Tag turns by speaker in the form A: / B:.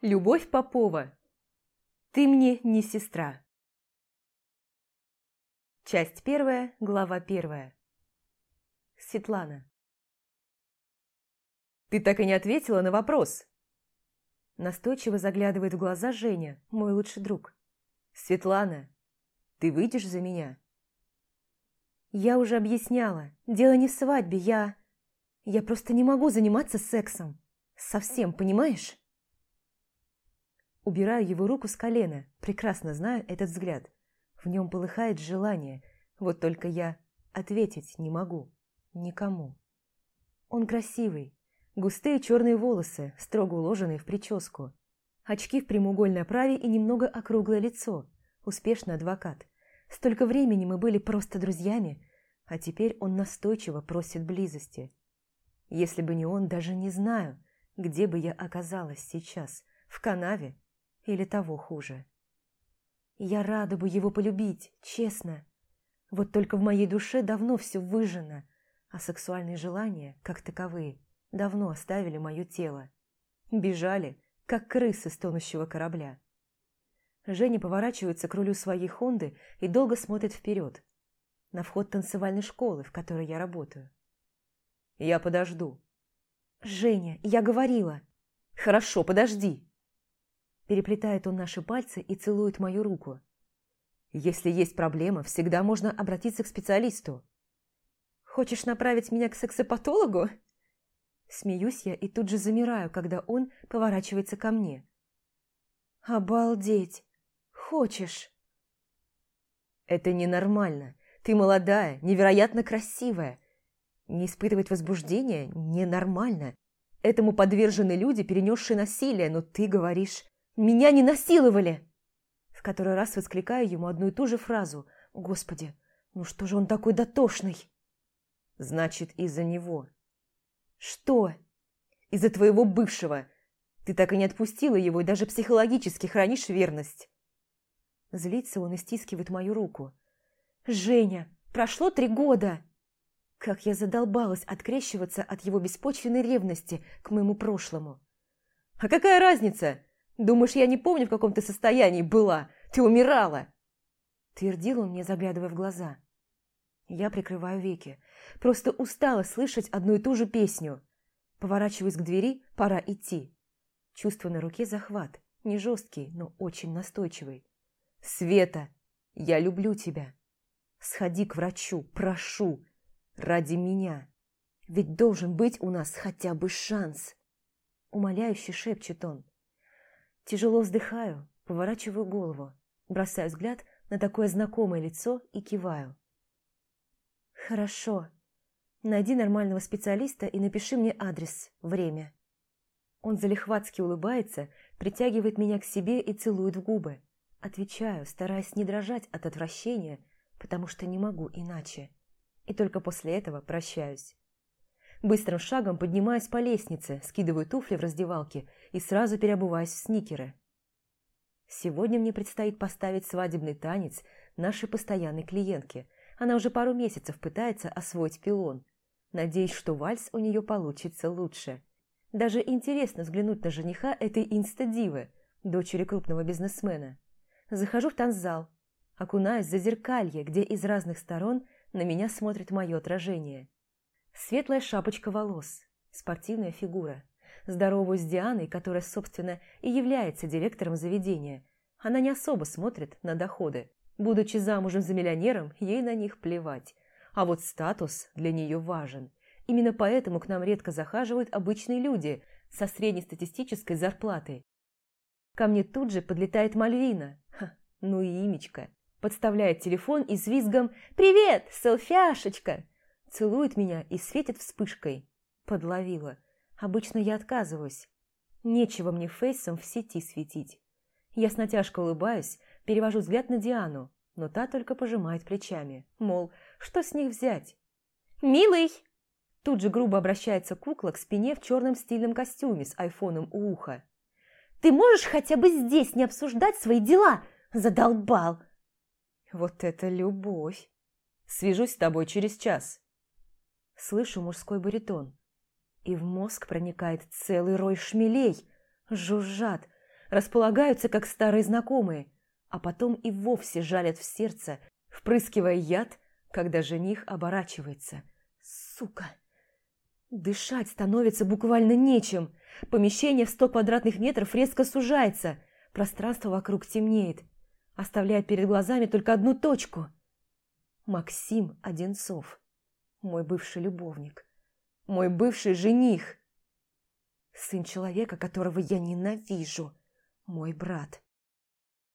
A: Любовь Попова. Ты мне не сестра. Часть первая, глава первая. Светлана. Ты так и не ответила на вопрос. Настойчиво заглядывает в глаза Женя, мой лучший друг. Светлана, ты выйдешь за меня? Я уже объясняла. Дело не в свадьбе, я... Я просто не могу заниматься сексом. Совсем, понимаешь? Убираю его руку с колена, прекрасно знаю этот взгляд. В нем полыхает желание, вот только я ответить не могу. Никому. Он красивый. Густые черные волосы, строго уложенные в прическу. Очки в прямоугольной оправе и немного округлое лицо. Успешный адвокат. Столько времени мы были просто друзьями, а теперь он настойчиво просит близости. Если бы не он, даже не знаю, где бы я оказалась сейчас, в канаве или того хуже. Я рада бы его полюбить, честно. Вот только в моей душе давно все выжжено, а сексуальные желания, как таковые, давно оставили мое тело. Бежали, как крысы с тонущего корабля. Женя поворачивается к рулю своей Хонды и долго смотрит вперед, на вход танцевальной школы, в которой я работаю. «Я подожду». «Женя, я говорила». «Хорошо, подожди». Переплетает он наши пальцы и целует мою руку. «Если есть проблема, всегда можно обратиться к специалисту». «Хочешь направить меня к сексопатологу?» Смеюсь я и тут же замираю, когда он поворачивается ко мне. «Обалдеть! Хочешь?» «Это ненормально. Ты молодая, невероятно красивая. Не испытывать возбуждения ненормально. Этому подвержены люди, перенесшие насилие, но ты говоришь «Меня не насиловали!» В который раз воскликаю ему одну и ту же фразу «Господи, ну что же он такой дотошный?» «Значит, из-за него». «Что?» «Из-за твоего бывшего. Ты так и не отпустила его и даже психологически хранишь верность». Злится он и стискивает мою руку. «Женя, прошло три года!» Как я задолбалась открещиваться от его беспочвенной ревности к моему прошлому. «А какая разница? Думаешь, я не помню, в каком ты состоянии была? Ты умирала!» Твердил он мне, заглядывая в глаза. Я прикрываю веки. Просто устала слышать одну и ту же песню. Поворачиваюсь к двери, пора идти. Чувство на руке захват. Не жесткий, но очень настойчивый. «Света, я люблю тебя!» Сходи к врачу, прошу, ради меня. Ведь должен быть у нас хотя бы шанс. Умоляюще шепчет он. Тяжело вздыхаю, поворачиваю голову, бросаю взгляд на такое знакомое лицо и киваю. Хорошо. Найди нормального специалиста и напиши мне адрес, время. Он залихватски улыбается, притягивает меня к себе и целует в губы. Отвечаю, стараясь не дрожать от отвращения потому что не могу иначе. И только после этого прощаюсь. Быстрым шагом поднимаюсь по лестнице, скидываю туфли в раздевалке и сразу переобуваюсь в сникеры. Сегодня мне предстоит поставить свадебный танец нашей постоянной клиентке. Она уже пару месяцев пытается освоить пилон. Надеюсь, что вальс у нее получится лучше. Даже интересно взглянуть на жениха этой инстадивы, дочери крупного бизнесмена. Захожу в танцзал, окунаюсь в зазеркалье, где из разных сторон на меня смотрит мое отражение. Светлая шапочка волос, спортивная фигура. Здоровую с Дианой, которая, собственно, и является директором заведения. Она не особо смотрит на доходы. Будучи замужем за миллионером, ей на них плевать. А вот статус для нее важен. Именно поэтому к нам редко захаживают обычные люди со среднестатистической зарплатой. Ко мне тут же подлетает Мальвина. Ха, ну и имечко подставляет телефон и с визгом «Привет, селфяшечка!» Целует меня и светит вспышкой. Подловила. Обычно я отказываюсь. Нечего мне фейсом в сети светить. Я с натяжкой улыбаюсь, перевожу взгляд на Диану, но та только пожимает плечами. Мол, что с них взять? «Милый!» Тут же грубо обращается кукла к спине в черном стильном костюме с айфоном у уха. «Ты можешь хотя бы здесь не обсуждать свои дела? Задолбал! Вот это любовь! Свяжусь с тобой через час. Слышу мужской баритон. И в мозг проникает целый рой шмелей. Жужжат. располагаются как старые знакомые, а потом и вовсе жалят в сердце, впрыскивая яд, когда жених оборачивается. Сука! Дышать становится буквально нечем. Помещение в сто квадратных метров резко сужается, пространство вокруг темнеет, оставляя перед глазами только одну точку. Максим Одинцов, мой бывший любовник, мой бывший жених, сын человека, которого я ненавижу, мой брат.